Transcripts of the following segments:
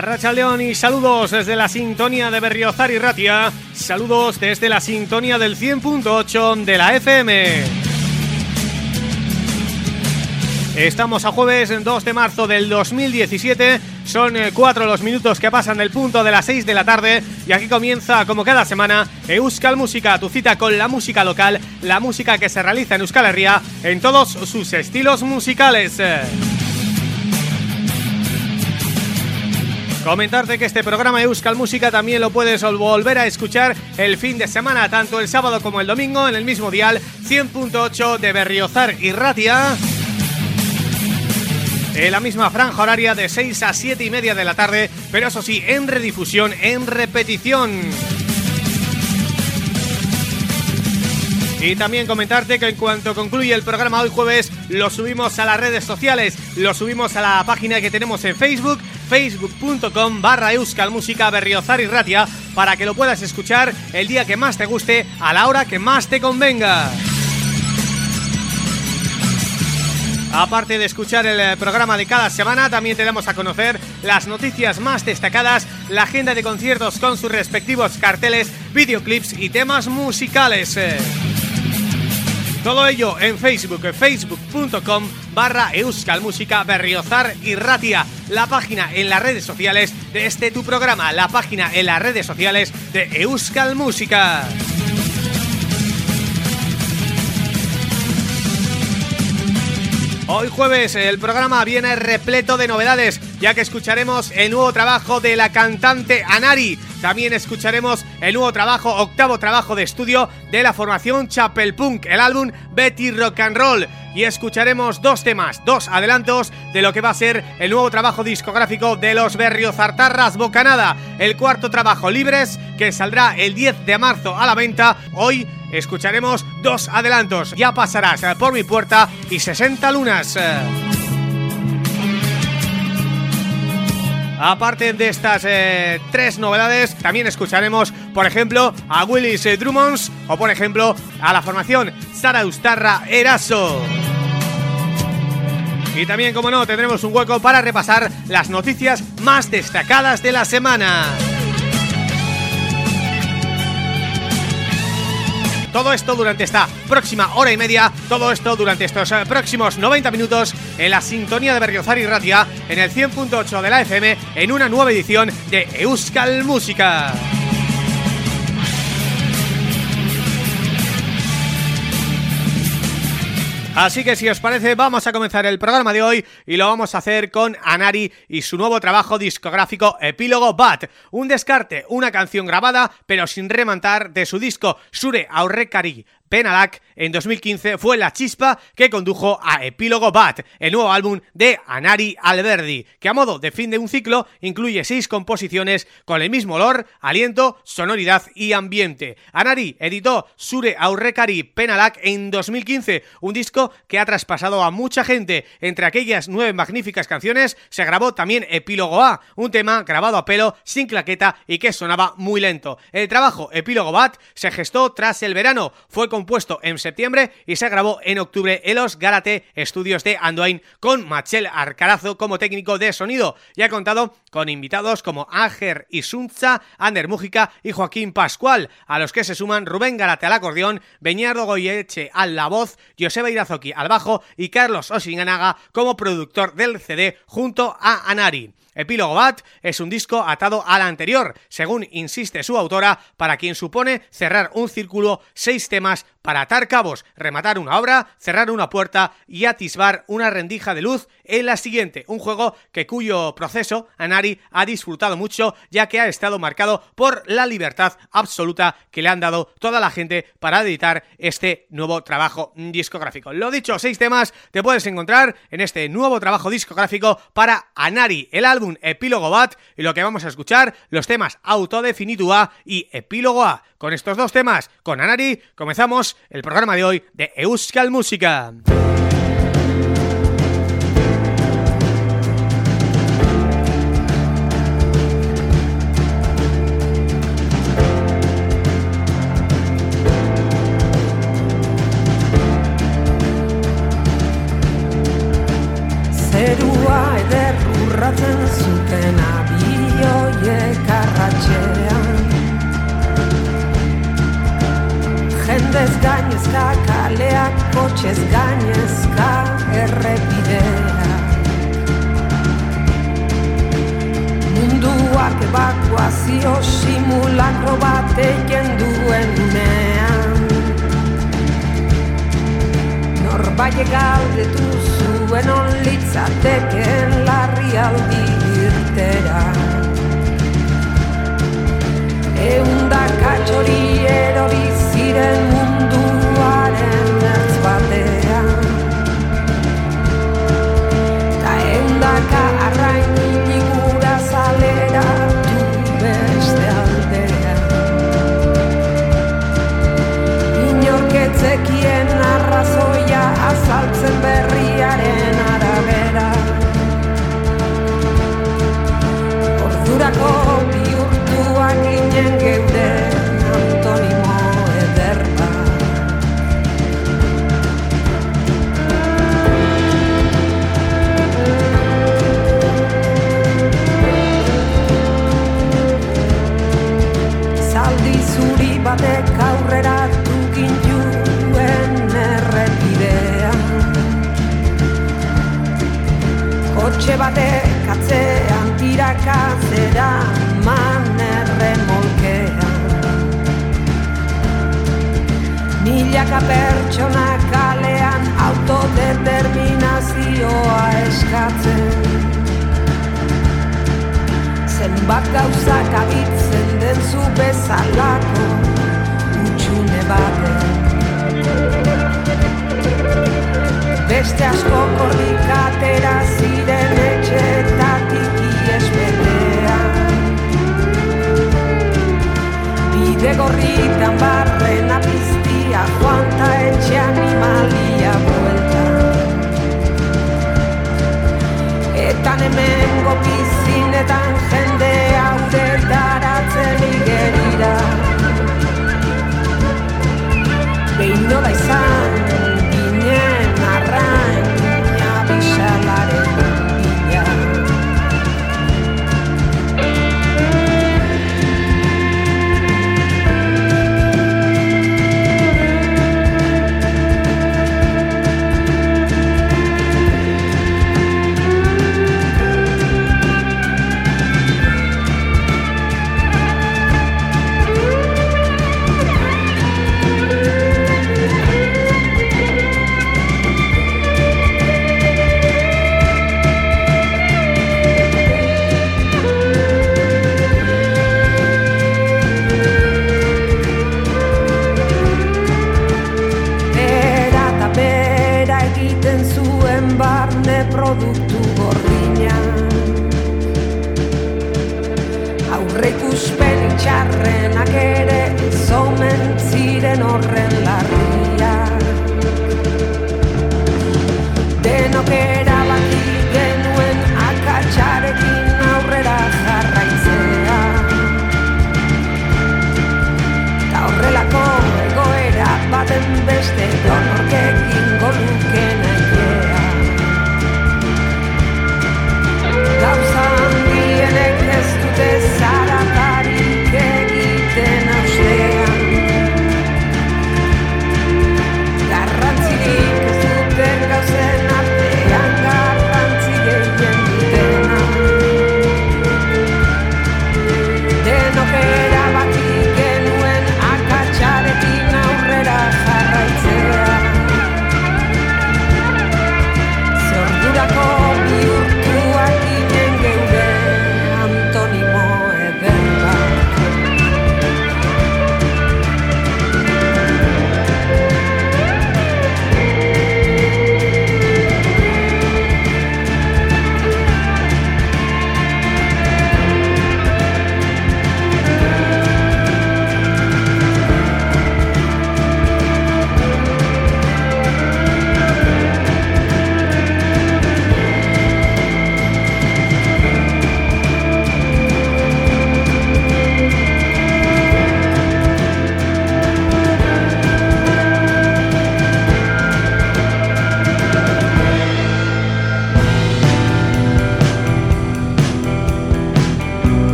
Racha León y saludos desde la sintonía de Berriozar y Ratia, saludos desde la sintonía del 100.8 de la FM. Estamos a jueves 2 de marzo del 2017, son eh, cuatro los minutos que pasan del punto de las 6 de la tarde y aquí comienza, como cada semana, Euskal Música, tu cita con la música local, la música que se realiza en Euskal Herria en todos sus estilos musicales. Comentarte que este programa Euskal Música también lo puedes volver a escuchar el fin de semana, tanto el sábado como el domingo, en el mismo dial 100.8 de Berriozar y Ratia. en la misma franja horaria de 6 a 7 y media de la tarde, pero eso sí, en redifusión, en repetición. Y también comentarte que en cuanto concluye el programa hoy jueves lo subimos a las redes sociales, lo subimos a la página que tenemos en Facebook, facebook.com barra euskalmusica berriozar y ratia para que lo puedas escuchar el día que más te guste, a la hora que más te convenga. Aparte de escuchar el eh, programa de cada semana, también te damos a conocer las noticias más destacadas, la agenda de conciertos con sus respectivos carteles, videoclips y temas musicales. Todo ello en Facebook, facebook.com barra Euskal Música Berriozar y Ratia, la página en las redes sociales de este tu programa, la página en las redes sociales de Euskal Música. Hoy jueves el programa viene repleto de novedades, ya que escucharemos el nuevo trabajo de la cantante Anari. También escucharemos el nuevo trabajo, octavo trabajo de estudio de la formación Chapel Punk, el álbum Betty Rock and Roll. Y escucharemos dos temas, dos adelantos de lo que va a ser el nuevo trabajo discográfico de los Berriozartarras Bocanada. El cuarto trabajo, Libres, que saldrá el 10 de marzo a la venta. Hoy escucharemos dos adelantos. Ya pasarás por mi puerta y 60 lunas. Aparte de estas eh, tres novedades, también escucharemos, por ejemplo, a Willis Drummonds o, por ejemplo, a la formación Sara Ustarra Eraso. Y también, como no, tendremos un hueco para repasar las noticias más destacadas de la semana. Todo esto durante esta próxima hora y media, todo esto durante estos eh, próximos 90 minutos en la sintonía de Berriozar y Ratia, en el 100.8 de la FM, en una nueva edición de Euskal Música. Así que si os parece vamos a comenzar el programa de hoy y lo vamos a hacer con Anari y su nuevo trabajo discográfico Epílogo Bat, un descarte, una canción grabada pero sin remontar de su disco Sure Aurrekari Penalak en 2015 fue la chispa que condujo a Epílogo Bat, el nuevo álbum de Anari Alberdi, que a modo de fin de un ciclo incluye seis composiciones con el mismo olor, aliento, sonoridad y ambiente. Anari editó Sure Aurrekari Penalak en 2015, un disco que ha traspasado a mucha gente. Entre aquellas nueve magníficas canciones se grabó también Epílogo A, un tema grabado a pelo, sin claqueta y que sonaba muy lento. El trabajo Epílogo Bat se gestó tras el verano, fue compuesto en septiembre y se grabó en octubre en los Garate Estudios de Andoain con Machel Arcarazo como técnico de sonido y ha contado con invitados como Ángel Isunza, Ander Mújica y Joaquín Pascual, a los que se suman Rubén Garate al acordeón, Beñardo Goyeche a la voz, Joseba Irazoki al bajo y Carlos Osinganaga como productor del CD junto a Anari. Epílogo Bat es un disco atado al anterior, según insiste su autora, para quien supone cerrar un círculo, seis temas para atar cabos, rematar una obra, cerrar una puerta y atisbar una rendija de luz en la siguiente, un juego que cuyo proceso Anari ha disfrutado mucho ya que ha estado marcado por la libertad absoluta que le han dado toda la gente para editar este nuevo trabajo discográfico. Lo dicho, seis temas te puedes encontrar en este nuevo trabajo discográfico para Anari, el álbum Epílogo Bat y lo que vamos a escuchar, los temas Autodefinitua y Epílogo A. Con estos dos temas, con Anari, comenzamos el programa de hoy de Euskal Música. Jendez gainezka kaleak kotxez gainezka errepidea. Munduak evakuazio simulakro bat egin duen unean. Norbaile galdetu zuen on litzateken larrialdi irtera. Eundaka txori erori ziren saltzen berriaren arabera. Ordurako bihurtuak ginen geude Antonimo ederra. Zaldi zuri batek Atzean tiraka zera man erremolkea Milaka pertsona kalean autodeterminazioa eskatzen. Zenbat gauzak abitzen den zu bezalako utxune baten Beste asko korrikatera ziren etxetatik iespetea Bide gorritan barren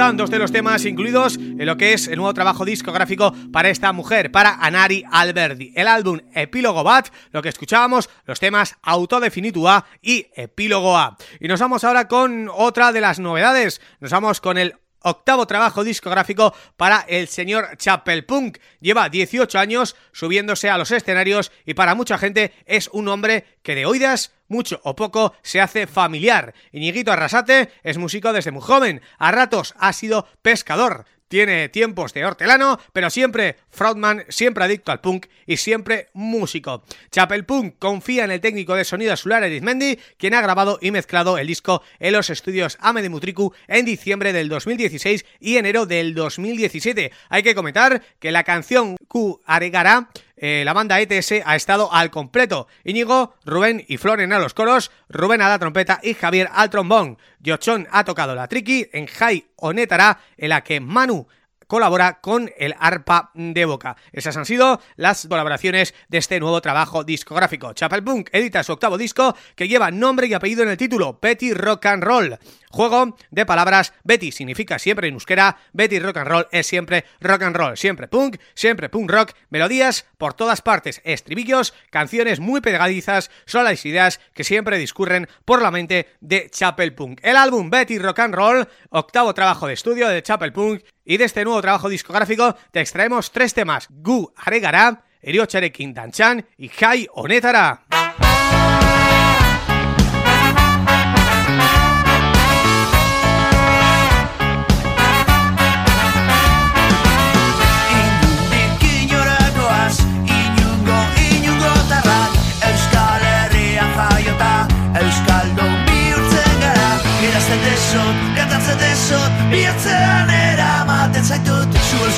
dos de los temas incluidos en lo que es el nuevo trabajo discográfico para esta mujer, para Anari Alberdi. El álbum Epílogo Bat, lo que escuchábamos, los temas Autodefinitua y Epílogo A. Y nos vamos ahora con otra de las novedades, nos vamos con el octavo trabajo discográfico para el señor Chapel Punk. Lleva 18 años subiéndose a los escenarios y para mucha gente es un hombre que de oídas mucho o poco se hace familiar. Iñiguito Arrasate es músico desde muy joven, a ratos ha sido pescador, tiene tiempos de hortelano, pero siempre frontman, siempre adicto al punk y siempre músico. Chapel Punk confía en el técnico de sonido Solar Erizmendi, quien ha grabado y mezclado el disco en los estudios Ame de Mutriku en diciembre del 2016 y enero del 2017. Hay que comentar que la canción Q Aregara eh, la banda ETS ha estado al completo. Íñigo, Rubén y Floren a los coros, Rubén a la trompeta y Javier al trombón. Yochón ha tocado la triqui en Jai Onetara, en la que Manu colabora con el arpa de boca. Esas han sido las colaboraciones de este nuevo trabajo discográfico. Chapel Punk edita su octavo disco que lleva nombre y apellido en el título, Petty Rock and Roll. Juego de palabras, Betty significa siempre en euskera, Betty rock and roll es siempre rock and roll, siempre punk, siempre punk rock, melodías por todas partes, estribillos, canciones muy pegadizas, son las ideas que siempre discurren por la mente de Chapel Punk. El álbum Betty Rock and Roll, octavo trabajo de estudio de Chapel Punk y de este nuevo trabajo discográfico te extraemos tres temas, Gu Aregara, Eriocharekin Danchan y Hai Onetara.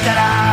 that I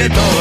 Ongetorria,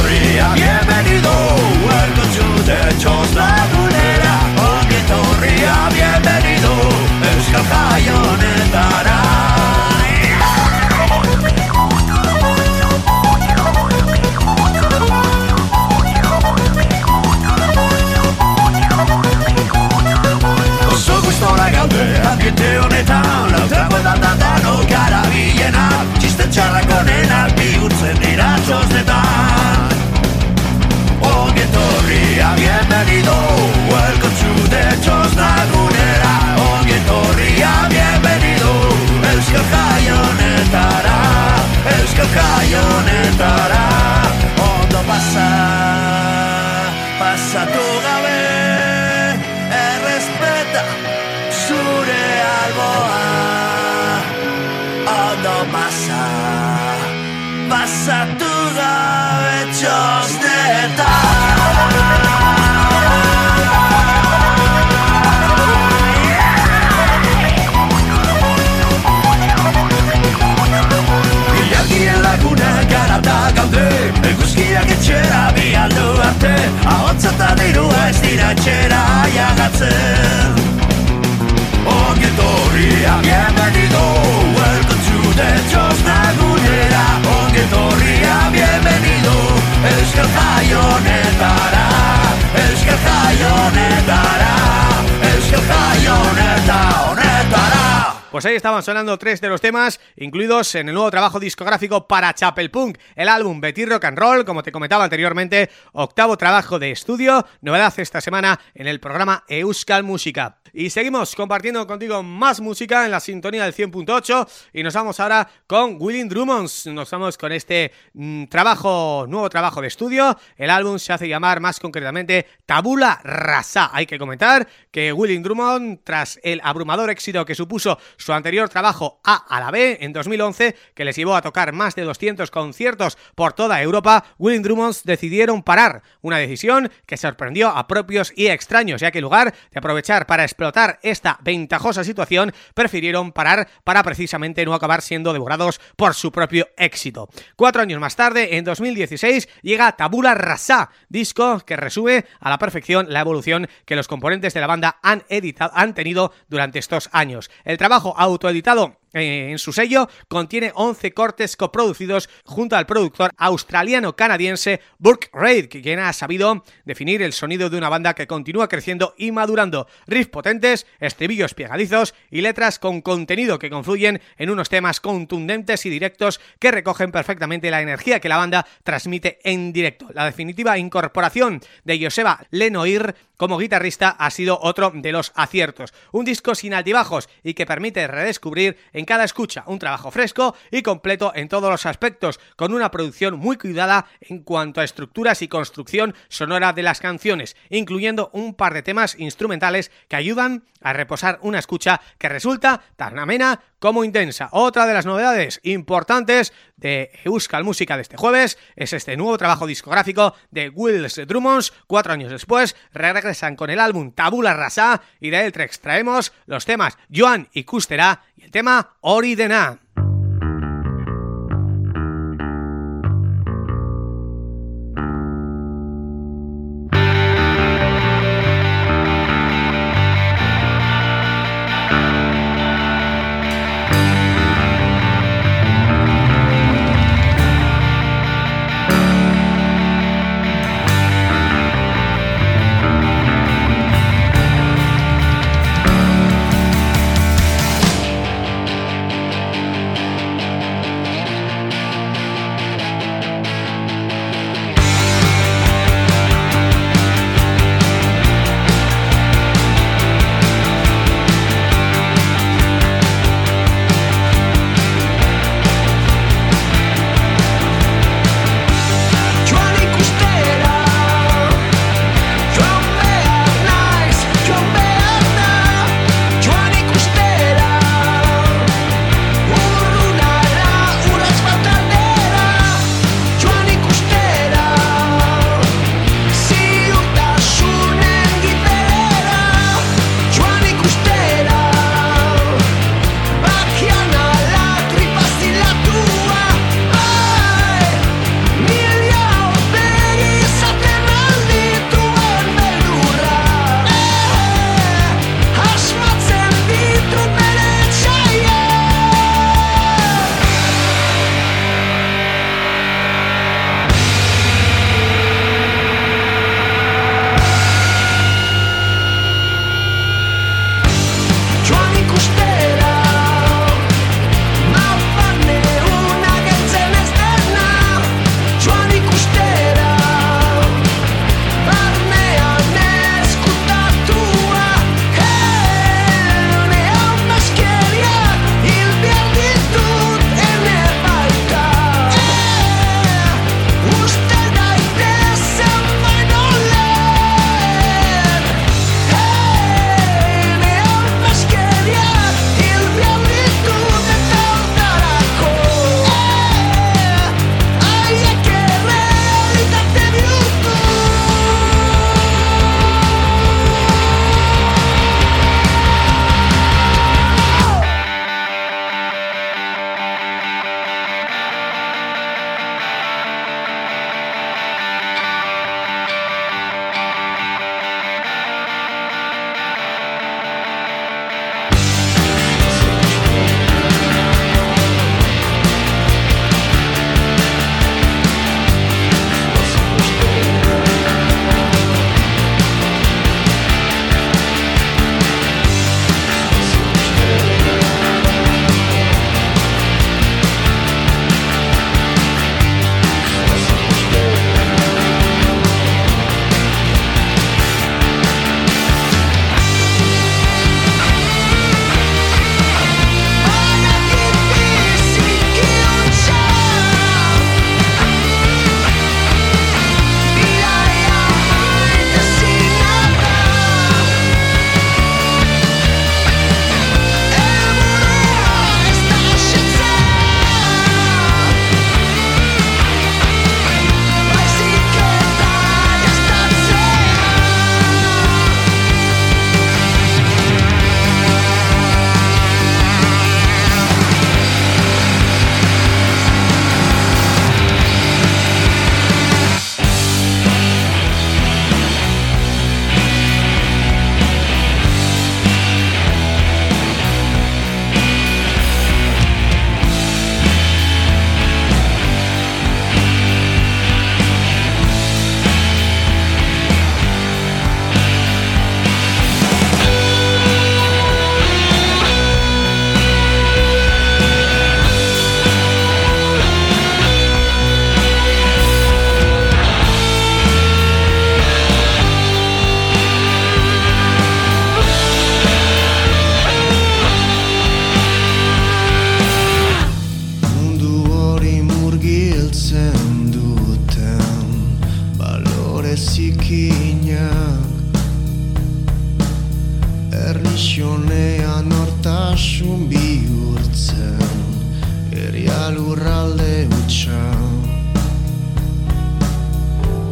Estaban sonando tres de los temas incluidos en el nuevo trabajo discográfico para Chapel Punk, el álbum Betty Rock and Roll, como te comentaba anteriormente, octavo trabajo de estudio, novedad esta semana en el programa Euskal Música. Y seguimos compartiendo contigo más música en la sintonía del 100.8 y nos vamos ahora con Willing Drummonds, nos vamos con este mm, trabajo, nuevo trabajo de estudio, el álbum se hace llamar más concretamente Tabula Rasa. Hay que comentar que Willing Drummond, tras el abrumador éxito que supuso su anterior trabajo A a la B en 2011, que les llevó a tocar más de 200 conciertos por toda Europa, Willing Drummonds decidieron parar, una decisión que sorprendió a propios y extraños, ya que en lugar de aprovechar para explotar esta ventajosa situación, prefirieron parar para precisamente no acabar siendo devorados por su propio éxito. Cuatro años más tarde, en 2016, llega Tabula Rasa, disco que resume a la perfección la evolución que los componentes de la banda han, editado, han tenido durante estos años. El trabajo autoeditado eh, en su sello contiene 11 cortes coproducidos junto al productor australiano-canadiense Burke Reid, quien ha sabido definir el sonido de una banda que continúa creciendo y madurando. Riffs potentes, estribillos piegadizos y letras con contenido que confluyen en unos temas contundentes y directos que recogen perfectamente la energía que la banda transmite en directo. La definitiva incorporación de Joseba Lenoir como guitarrista ha sido otro de los aciertos. Un disco sin altibajos y que permite redescubrir en cada escucha un trabajo fresco y completo en todos los aspectos, con una producción muy cuidada en cuanto a estructuras y construcción sonora de las canciones, incluyendo un par de temas instrumentales que ayudan a reposar una escucha que resulta tan amena como intensa. Otra de las novedades importantes de Euskal Música de este jueves es este nuevo trabajo discográfico de Wills Drummonds. Cuatro años después regresan con el álbum Tabula Rasa y de él extraemos los temas Joan y Custera tema. Ernixonean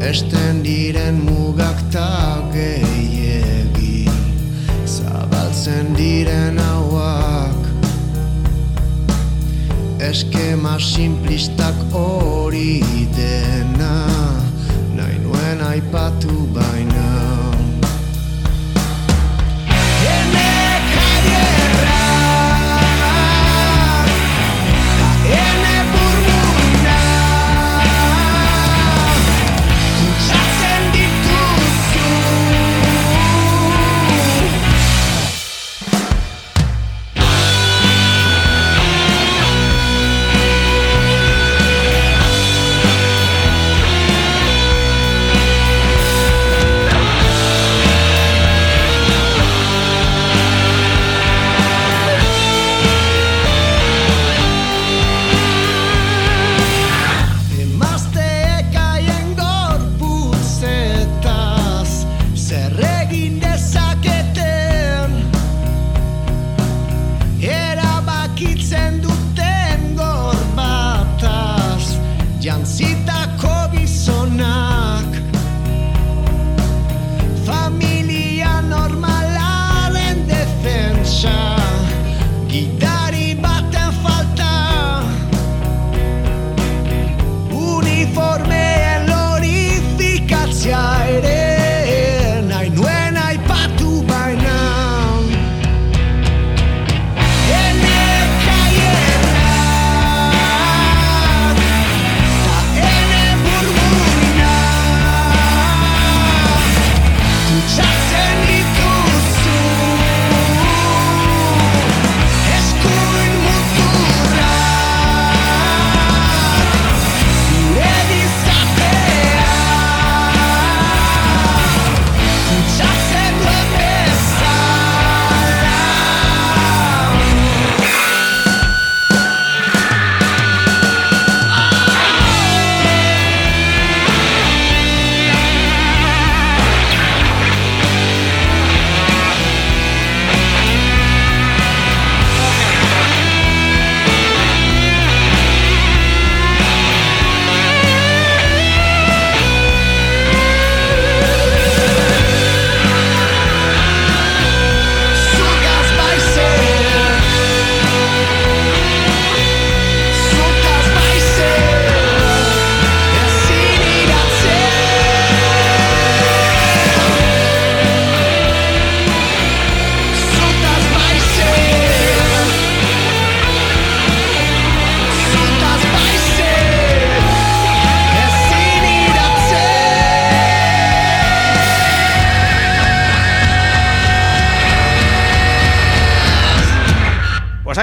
Esten diren mugak ta gehiegi Zabaltzen diren hauak. Eskema simplistak hori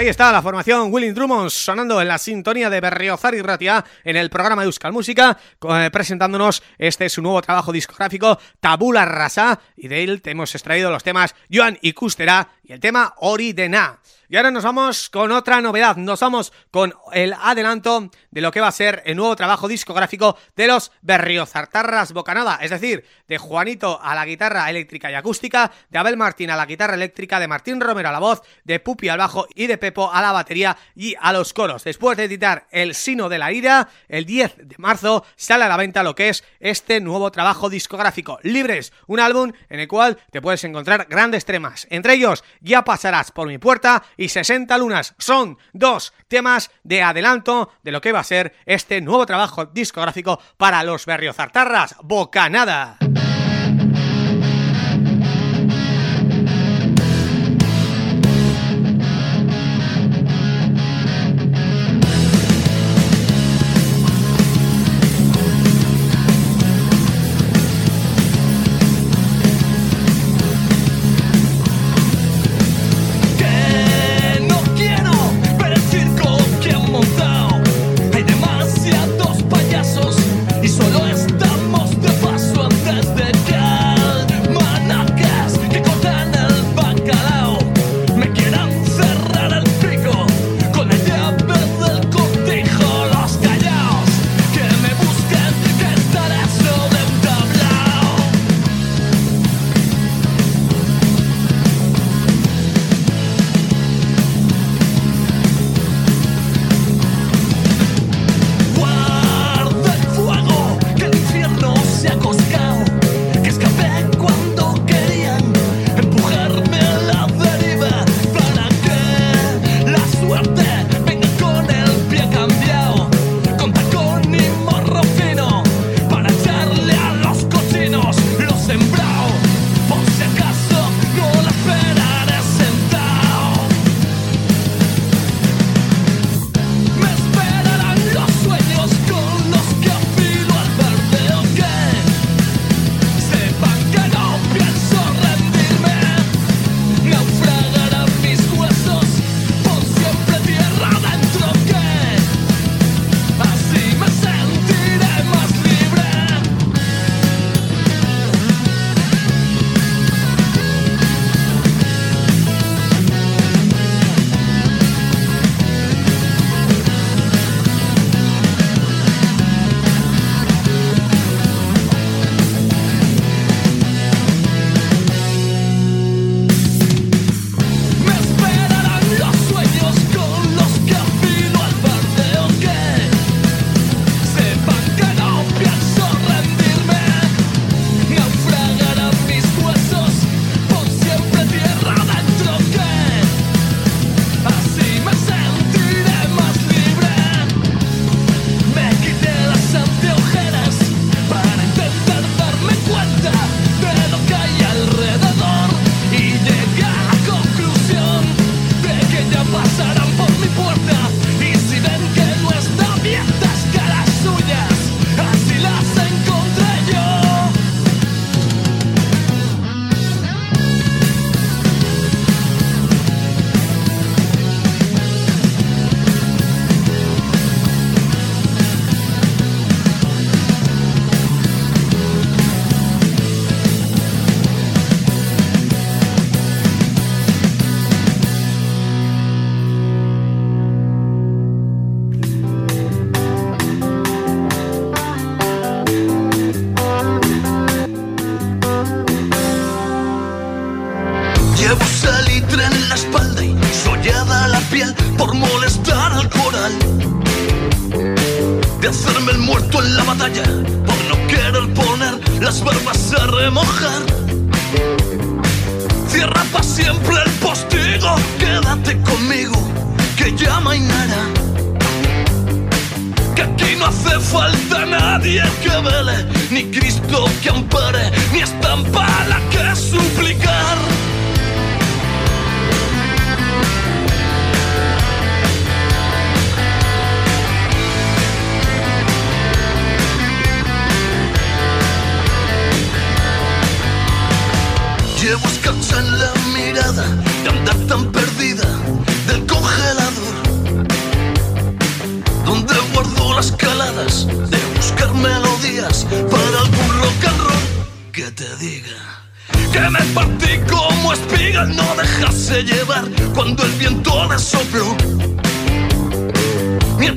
ahí está la formación Willing Drummond sonando en la sintonía de Berriozar y Ratia en el programa de Euskal Música, eh, presentándonos este su nuevo trabajo discográfico Tabula Rasa y de él te hemos extraído los temas Joan y Custera y el tema Ori de Na. Y ahora nos vamos con otra novedad, nos vamos con el adelanto de lo que va a ser el nuevo trabajo discográfico de los Berriozartarras Bocanada, es decir, de Juanito a la guitarra eléctrica y acústica, de Abel Martín a la guitarra eléctrica, de Martín Romero a la voz, de Pupi al bajo y de Pepo a la batería y a los coros. Después de editar El Sino de la Ira, el 10 de marzo sale a la venta lo que es este nuevo trabajo discográfico, Libres, un álbum en el cual te puedes encontrar grandes temas, entre ellos Ya pasarás por mi puerta y 60 lunas. Son dos temas de adelanto de lo que va a ser este nuevo trabajo discográfico para los berriozartarras, Bocanada.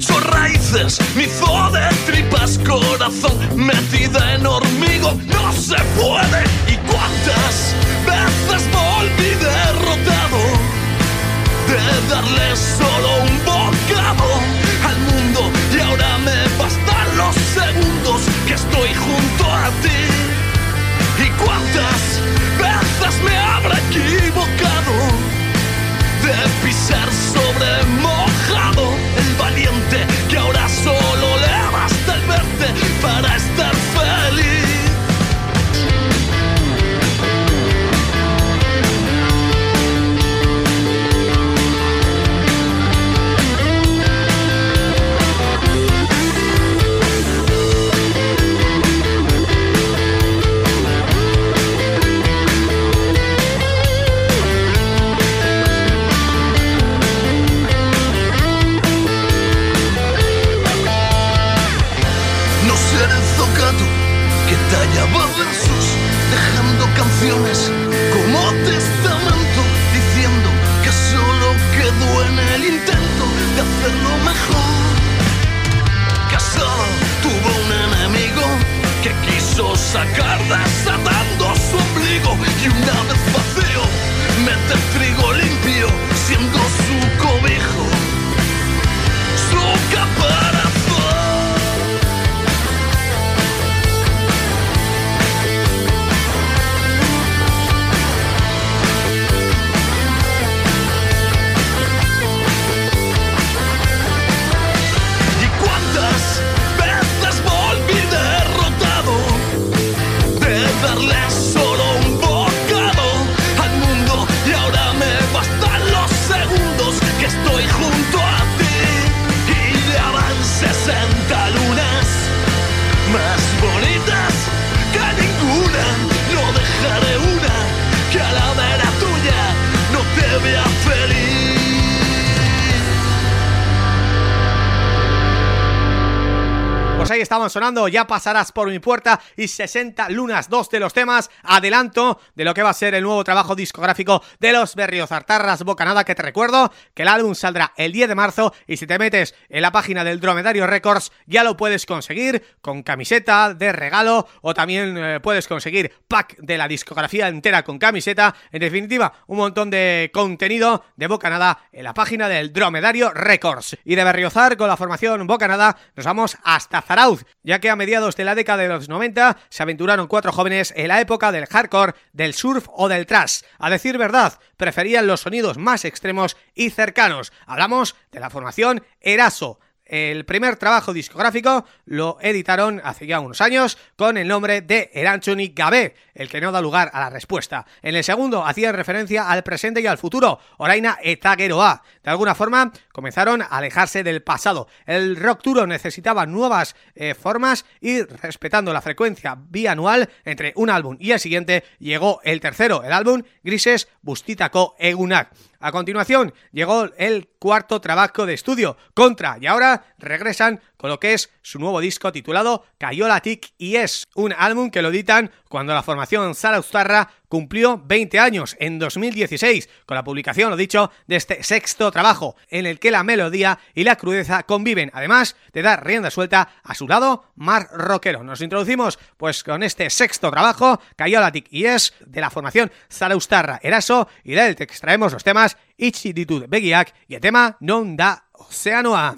Hecho raíces, ni hizo de tripas corazón metida en hormigo, no se puede. ¿Y cuántas veces volví derrotado de darle solo un bocado al mundo? Y ahora me bastan los segundos que estoy junto a ti. ¿Y cuántas veces me habré equivocado? de pisar sobre verte para como testamento, diciendo que solo quedó en el intento de hacerlo mejor. Casado tuvo un enemigo que quiso sacar desatando su ombligo y una vez vacío, meter trigo limpio, siendo su cobijo, Pues ahí estaban sonando Ya pasarás por mi puerta y 60 lunas, dos de los temas, adelanto de lo que va a ser el nuevo trabajo discográfico de los Berriozartarras Bocanada, que te recuerdo que el álbum saldrá el 10 de marzo y si te metes en la página del Dromedario Records ya lo puedes conseguir con camiseta de regalo o también eh, puedes conseguir pack de la discografía entera con camiseta, en definitiva un montón de contenido de Bocanada en la página del Dromedario Records. Y de Berriozar con la formación Bocanada nos vamos hasta Ya que a mediados de la década de los 90 se aventuraron cuatro jóvenes en la época del hardcore, del surf o del trash. A decir verdad, preferían los sonidos más extremos y cercanos. Hablamos de la formación Eraso, el primer trabajo discográfico lo editaron hace ya unos años con el nombre de Eranchuni Gabé, el que no da lugar a la respuesta. En el segundo hacían referencia al presente y al futuro, Oraina Etageroa. De alguna forma comenzaron a alejarse del pasado. El rock duro necesitaba nuevas eh, formas y respetando la frecuencia bianual entre un álbum y el siguiente llegó el tercero, el álbum Grises Bustitako Egunak. A continuación llegó el cuarto trabajo de estudio, Contra, y ahora regresan con lo que es su nuevo disco titulado Cayolatic y es un álbum que lo editan cuando la formación Sala Ustarra cumplió 20 años en 2016 con la publicación, lo dicho, de este sexto trabajo en el que la melodía y la crudeza conviven, además de dar rienda suelta a su lado más rockero. Nos introducimos pues con este sexto trabajo, Cayolatic y es de la formación Sala Ustarra Eraso y de él te extraemos los temas Itchy Ditud Begiak y el tema Non da Oceanoa.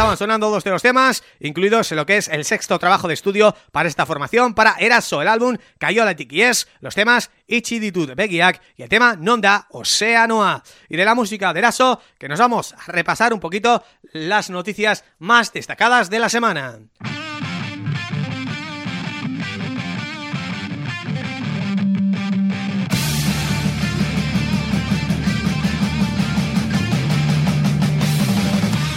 Estaban sonando dos de los temas, incluidos en lo que es el sexto trabajo de estudio para esta formación, para Eraso, el álbum Cayola Tiquies, los temas Ichiditud Begiak y el tema Nonda Oceanoa. Y de la música de Eraso, que nos vamos a repasar un poquito las noticias más destacadas de la semana.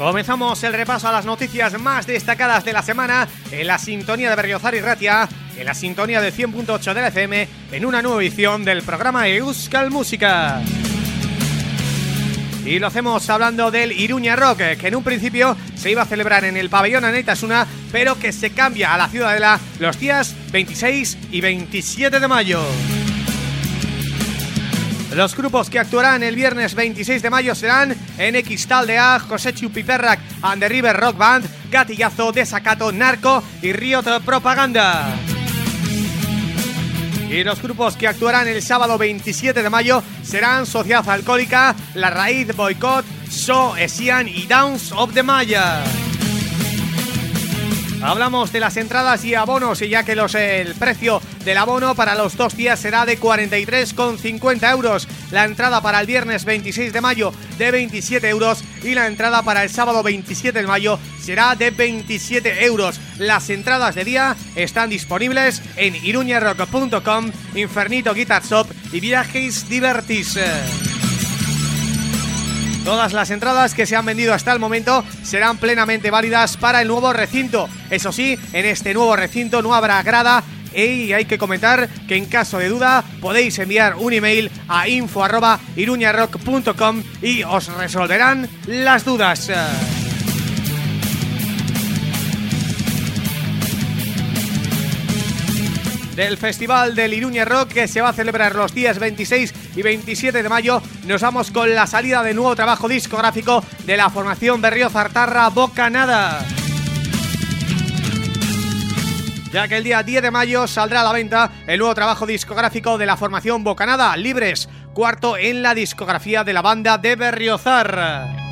Comenzamos el repaso a las noticias más destacadas de la semana en la sintonía de Berriozar y Ratia, en la sintonía de 100.8 de la FM, en una nueva edición del programa Euskal Música. Y lo hacemos hablando del Iruña Rock, que en un principio se iba a celebrar en el pabellón Anaitasuna, pero que se cambia a la Ciudadela los días 26 y 27 de mayo. Los grupos que actuarán el viernes 26 de mayo serán NX Taldea, José Chupiperrak and the River Rock Band, Gatillazo, Desacato, Narco y Riot Propaganda. Y los grupos que actuarán el sábado 27 de mayo serán Sociedad Alcohólica, La Raíz Boycott, So, Esian y Downs of the Maya. Hablamos de las entradas y abonos y ya que los el precio del abono para los dos días será de 43,50 euros. La entrada para el viernes 26 de mayo de 27 euros y la entrada para el sábado 27 de mayo será de 27 euros. Las entradas de día están disponibles en iruñarrock.com, Infernito Guitar Shop y Viajes Divertis. Todas las entradas que se han vendido hasta el momento serán plenamente válidas para el nuevo recinto. Eso sí, en este nuevo recinto no habrá grada y hay que comentar que en caso de duda podéis enviar un email a info.iruñarrock.com y os resolverán las dudas. Del Festival del Iruña Rock que se va a celebrar los días 26 y 27 de mayo nos vamos con la salida de nuevo trabajo discográfico de la formación Berriozartarra Bocanada ya que el día 10 de mayo saldrá a la venta el nuevo trabajo discográfico de la formación Bocanada, Libres, cuarto en la discografía de la banda de Berriozar.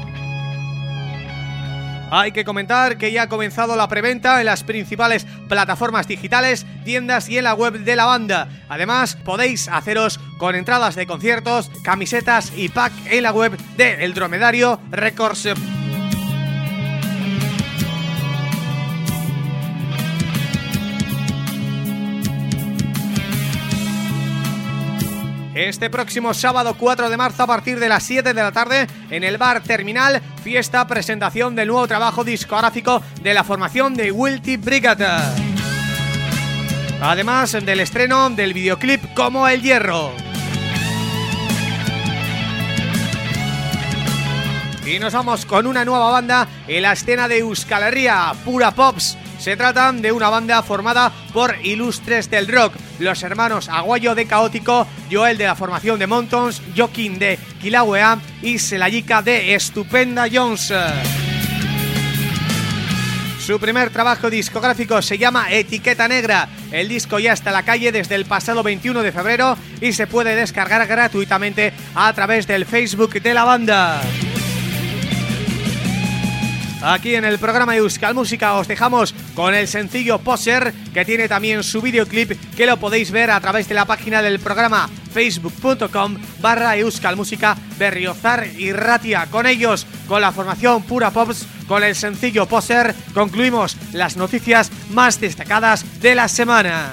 Hay que comentar que ya ha comenzado la preventa en las principales plataformas digitales, tiendas y en la web de la banda. Además, podéis haceros con entradas de conciertos, camisetas y pack en la web de El Dromedario Records. Este próximo sábado 4 de marzo a partir de las 7 de la tarde en el Bar Terminal, fiesta presentación del nuevo trabajo discográfico de la formación de Wilty Brigada. Además del estreno del videoclip Como el Hierro. Y nos vamos con una nueva banda en la escena de Euskal Pura Pops. Se trata de una banda formada por ilustres del rock, los hermanos Aguayo de Caótico, Joel de la formación de Montons, Joaquín de Kilauea y Selayica de Estupenda Jones. Su primer trabajo discográfico se llama Etiqueta Negra. El disco ya está en la calle desde el pasado 21 de febrero y se puede descargar gratuitamente a través del Facebook de la banda. Aquí en el programa Euskal Música os dejamos con el sencillo Poser que tiene también su videoclip que lo podéis ver a través de la página del programa facebook.com barra Euskal Música Berriozar y Ratia. Con ellos, con la formación Pura Pops, con el sencillo Poser, concluimos las noticias más destacadas de la semana.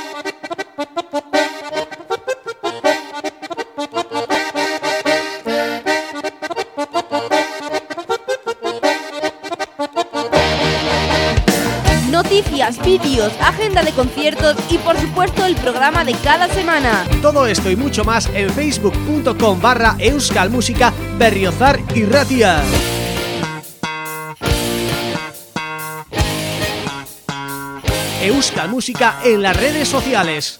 De conciertos y por supuesto el programa de cada semana. Todo esto y mucho más en facebook.com barra euskalmusica berriozar y ratia. Euskal Música en las redes sociales.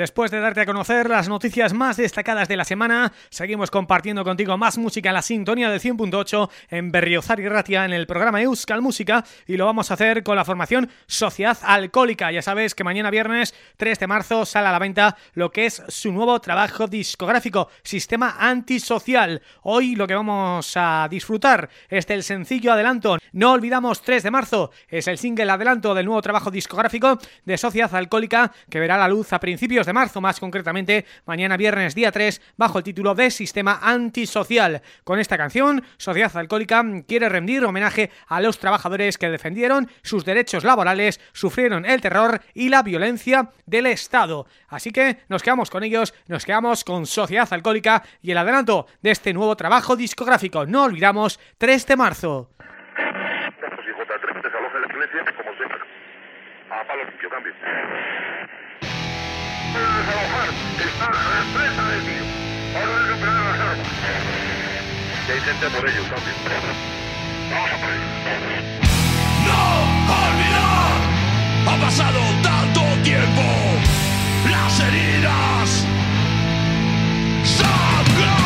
Después de darte a conocer las noticias más destacadas de la semana, seguimos compartiendo contigo más música en la sintonía del 100.8 en Berriozar y Ratia en el programa Euskal Música y lo vamos a hacer con la formación Sociedad Alcohólica. Ya sabes que mañana viernes 3 de marzo sale a la venta lo que es su nuevo trabajo discográfico, Sistema Antisocial. Hoy lo que vamos a disfrutar es del sencillo adelanto. No olvidamos 3 de marzo, es el single adelanto del nuevo trabajo discográfico de Sociedad Alcohólica que verá la luz a principios de marzo, más concretamente mañana viernes día 3, bajo el título de Sistema Antisocial. Con esta canción, Sociedad Alcohólica quiere rendir homenaje a los trabajadores que defendieron sus derechos laborales, sufrieron el terror y la violencia del Estado. Así que nos quedamos con ellos, nos quedamos con Sociedad Alcohólica y el adelanto de este nuevo trabajo discográfico. No olvidamos 3 de marzo. Datos y J3 desaloja la iglesia como siempre. A palo limpio, cambio. Hay gente por ellos, ellos. No olvidar, ha pasado tanto tiempo, las heridas sangran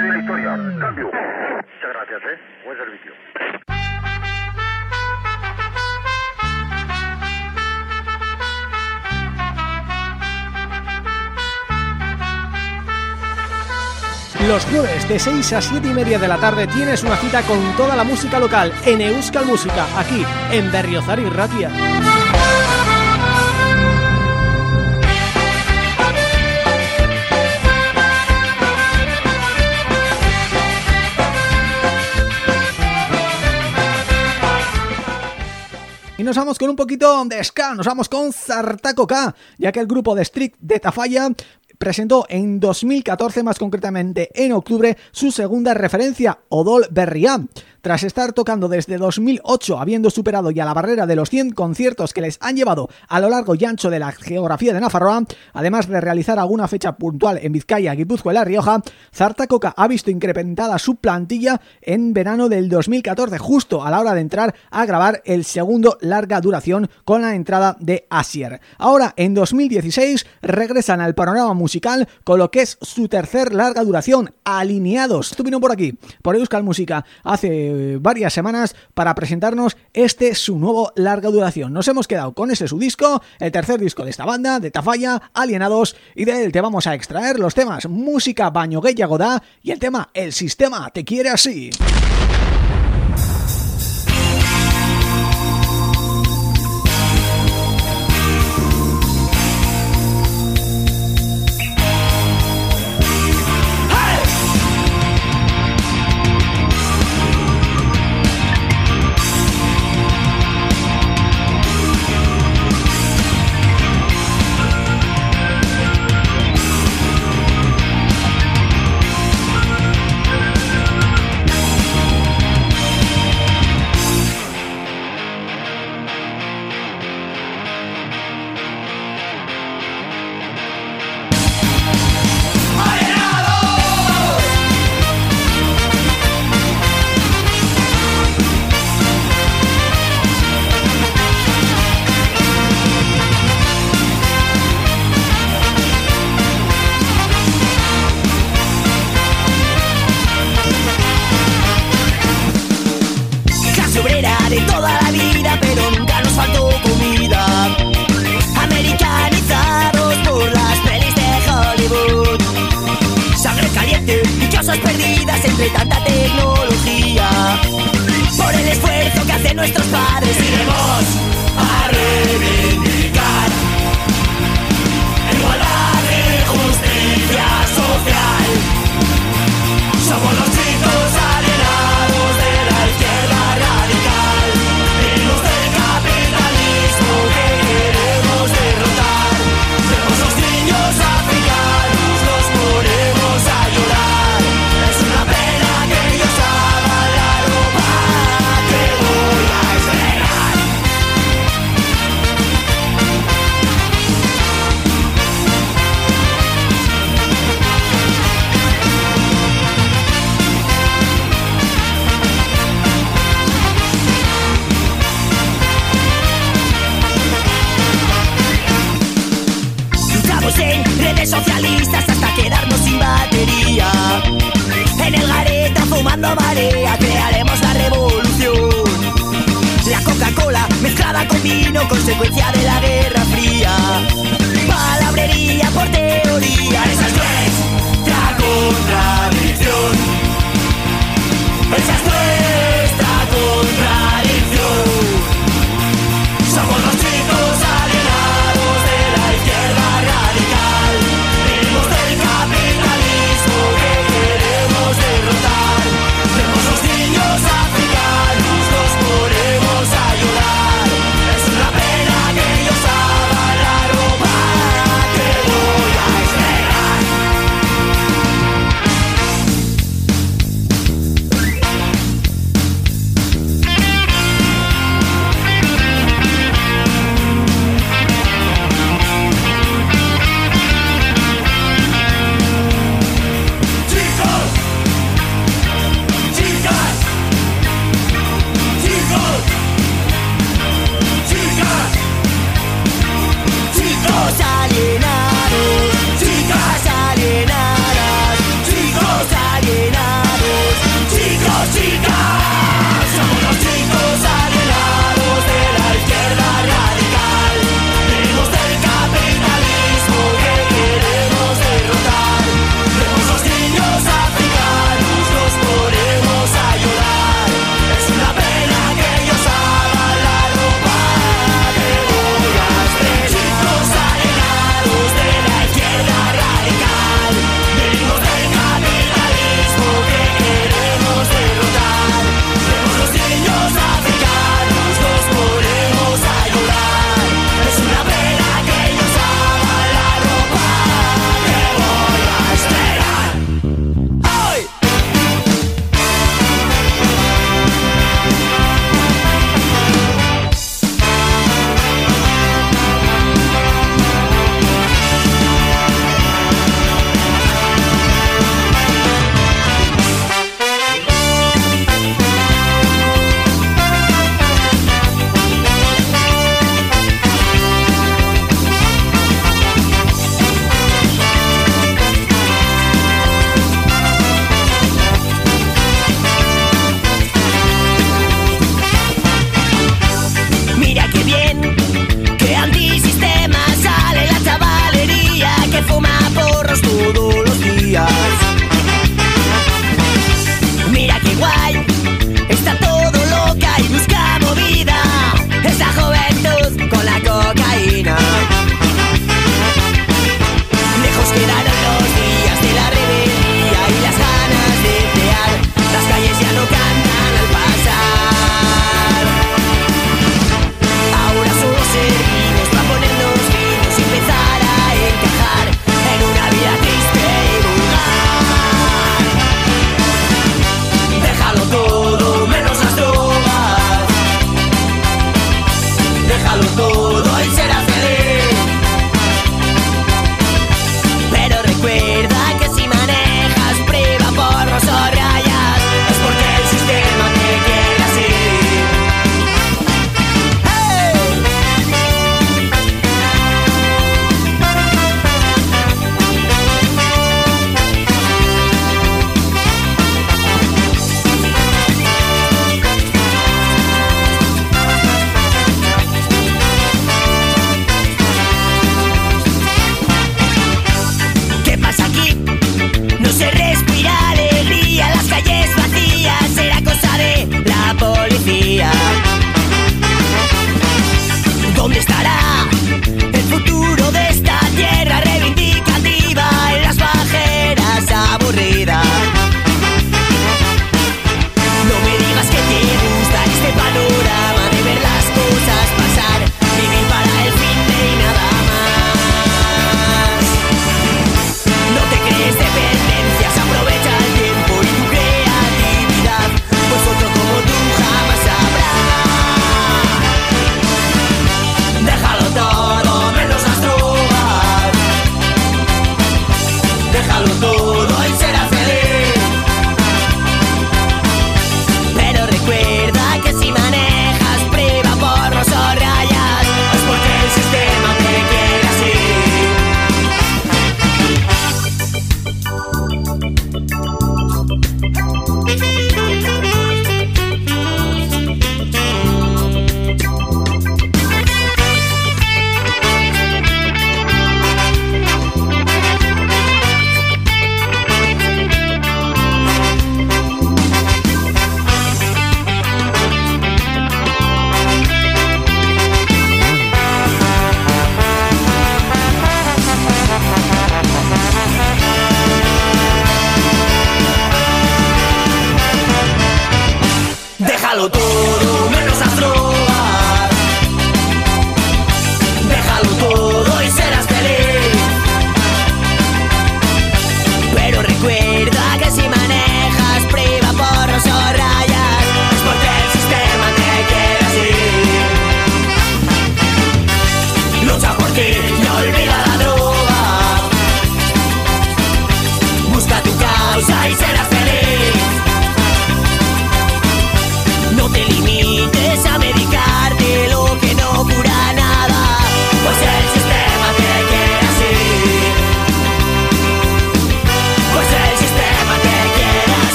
de la. Cambio. Muchas gracias, ¿eh? Buen servicio. Los jueves de 6 a 7 y media de la tarde tienes una cita con toda la música local en Euskal Música, aquí en Berriozar y Ratia. Nos vamos con un poquito de ska, nos vamos con Zartaco K, ya que el grupo de Street de Tafalla presentó en 2014, más concretamente en octubre, su segunda referencia, Odol Berriá. Tras estar tocando desde 2008, habiendo superado ya la barrera de los 100 conciertos que les han llevado a lo largo y ancho de la geografía de Nafarroa, además de realizar alguna fecha puntual en Vizcaya, Guipúzcoa y La Rioja, Zartacoca ha visto incrementada su plantilla en verano del 2014, justo a la hora de entrar a grabar el segundo larga duración con la entrada de Asier. Ahora, en 2016, regresan al panorama musical con lo que es su tercer larga duración, Alineados. Estuvieron por aquí, por Euskal Música, hace varias semanas para presentarnos este su nuevo larga duración. Nos hemos quedado con ese su disco, el tercer disco de esta banda, de Tafalla, Alienados, y de él te vamos a extraer los temas Música Baño Godá y el tema El Sistema Te Quiere Así.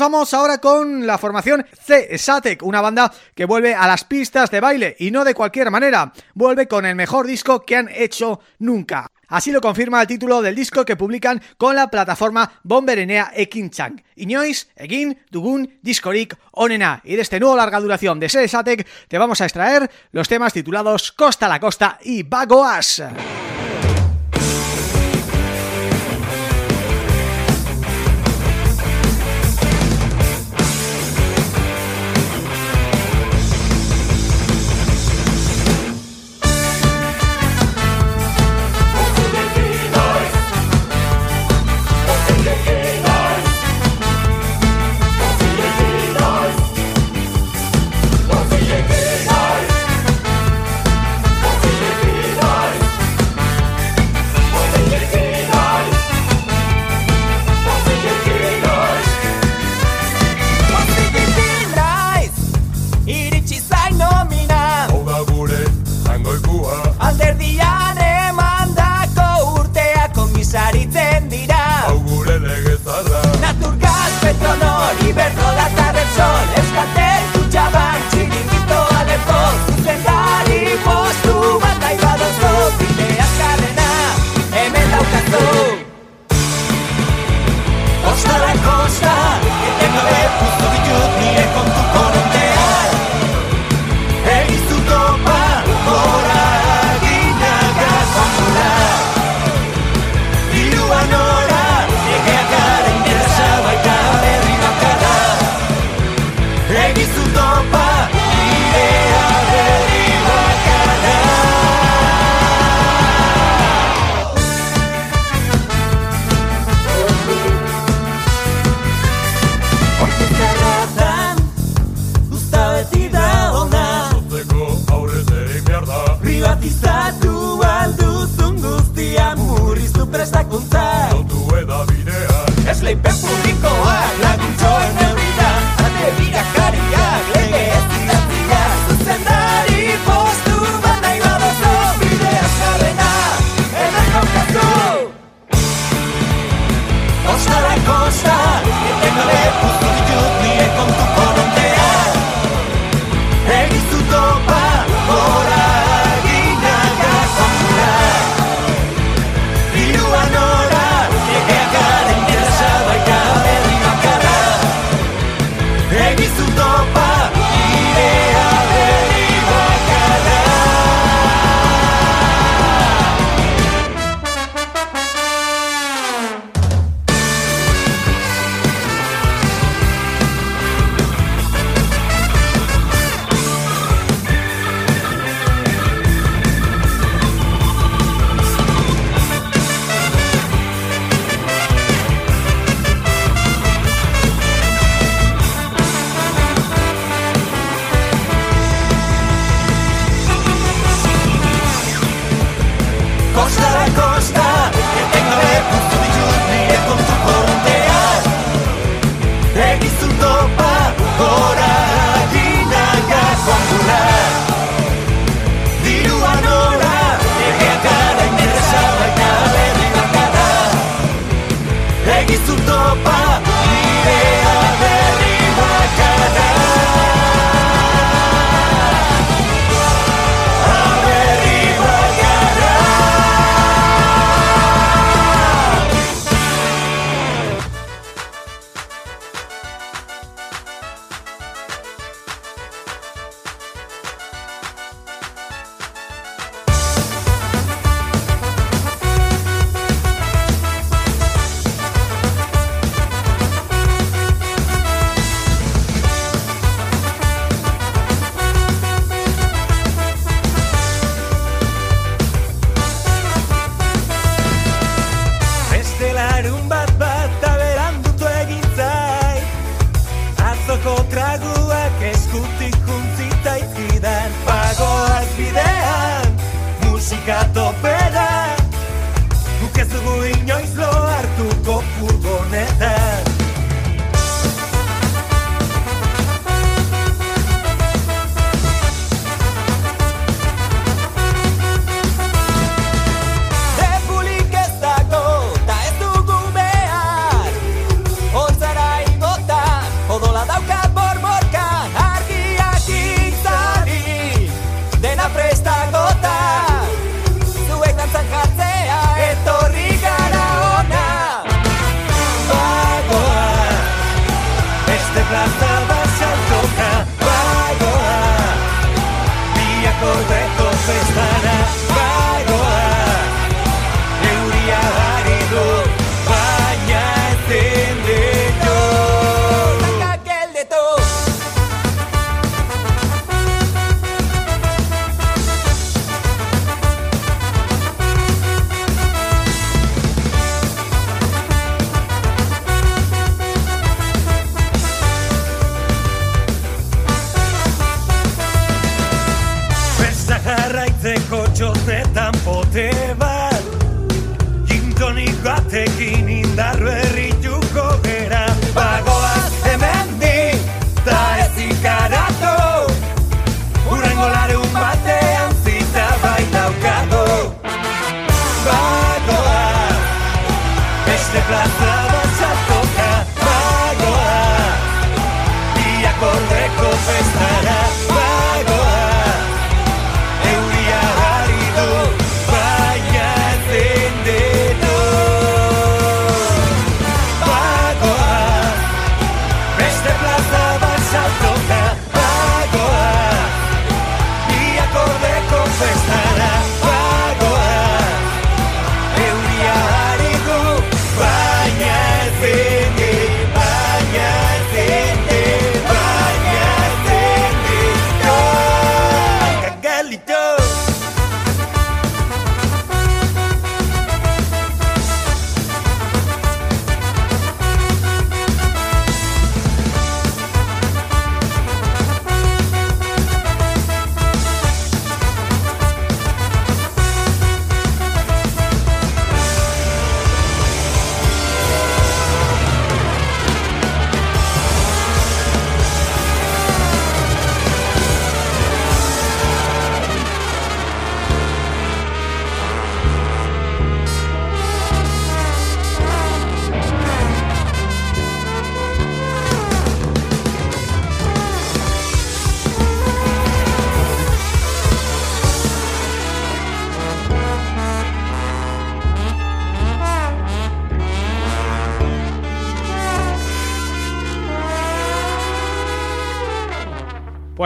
vamos ahora con la formación C-Satec, una banda que vuelve a las pistas de baile y no de cualquier manera, vuelve con el mejor disco que han hecho nunca. Así lo confirma el título del disco que publican con la plataforma Bomberenea Ekinchang. Iñois, Egin, Dugun, Discoric, Onena. Y de este nuevo larga duración de Sesatec te vamos a extraer los temas titulados Costa a la Costa y Bagoas.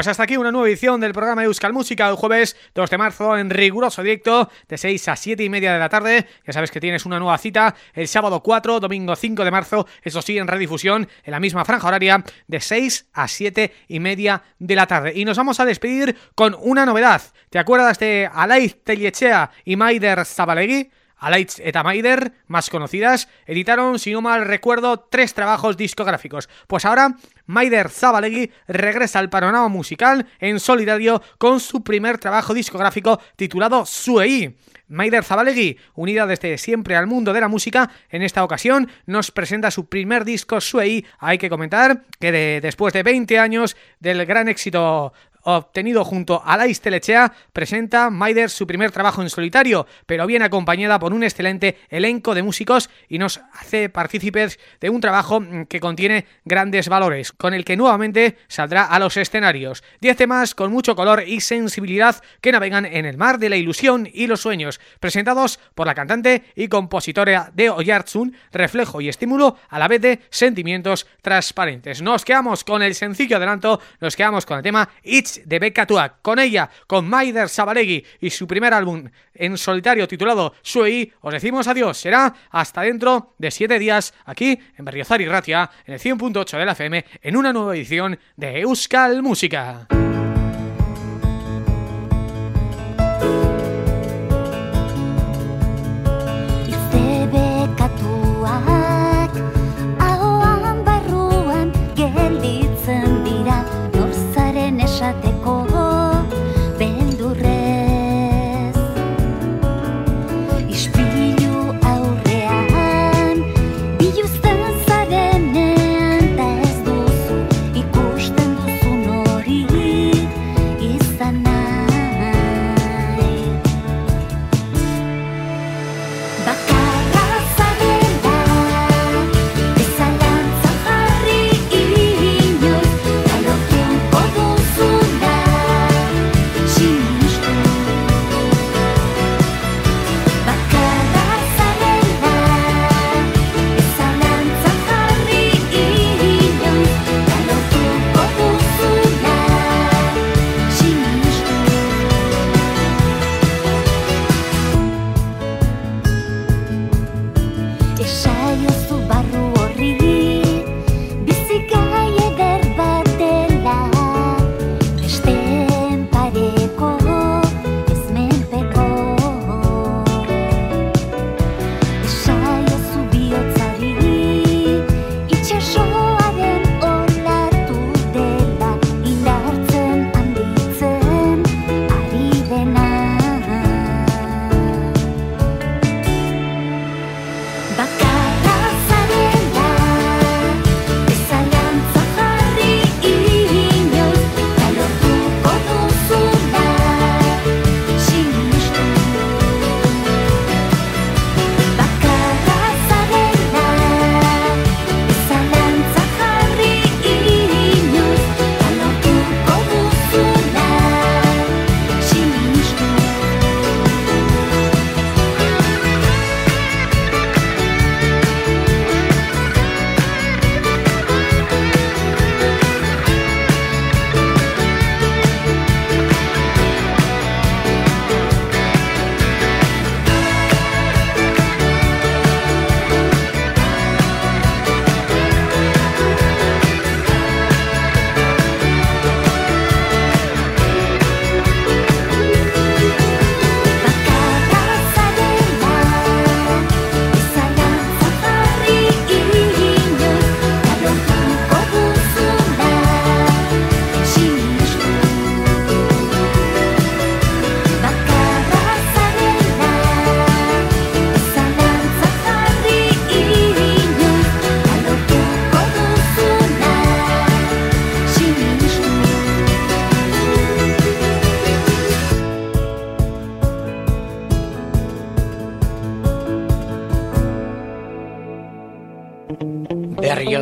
Pues hasta aquí una nueva edición del programa Euskal Música del jueves 2 de marzo en riguroso directo de 6 a 7 y media de la tarde. Ya sabes que tienes una nueva cita el sábado 4, domingo 5 de marzo, eso sí, en redifusión en la misma franja horaria de 6 a 7 y media de la tarde. Y nos vamos a despedir con una novedad. ¿Te acuerdas de Alaiz Tellechea y Maider Zabalegui? Alaitz eta Maider, más conocidas, editaron, si no mal recuerdo, tres trabajos discográficos. Pues ahora, Maider Zabalegui regresa al panorama musical en solidario con su primer trabajo discográfico titulado Suei. Maider Zabalegui, unida desde siempre al mundo de la música, en esta ocasión nos presenta su primer disco Suei. Hay que comentar que de- después de 20 años del gran éxito obtenido junto a Lais Telechea, presenta Maider su primer trabajo en solitario, pero viene acompañada por un excelente elenco de músicos y nos hace partícipes de un trabajo mm, que contiene grandes valores, con el que nuevamente saldrá a los escenarios. Diez temas con mucho color y sensibilidad que navegan en el mar de la ilusión y los sueños, presentados por la cantante y compositora de Oyarzun, reflejo y estímulo a la vez de sentimientos transparentes. Nos quedamos con el sencillo adelanto, nos quedamos con el tema It's de Becca Tuac. Con ella, con Maider Sabalegui y su primer álbum en solitario titulado Suei, os decimos adiós. Será hasta dentro de siete días aquí en Berriozar y Ratia, en el 100.8 de la FM, en una nueva edición de Euskal Música.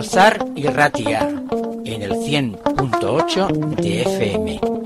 Berriozar y Ratia en el 100.8 de FM.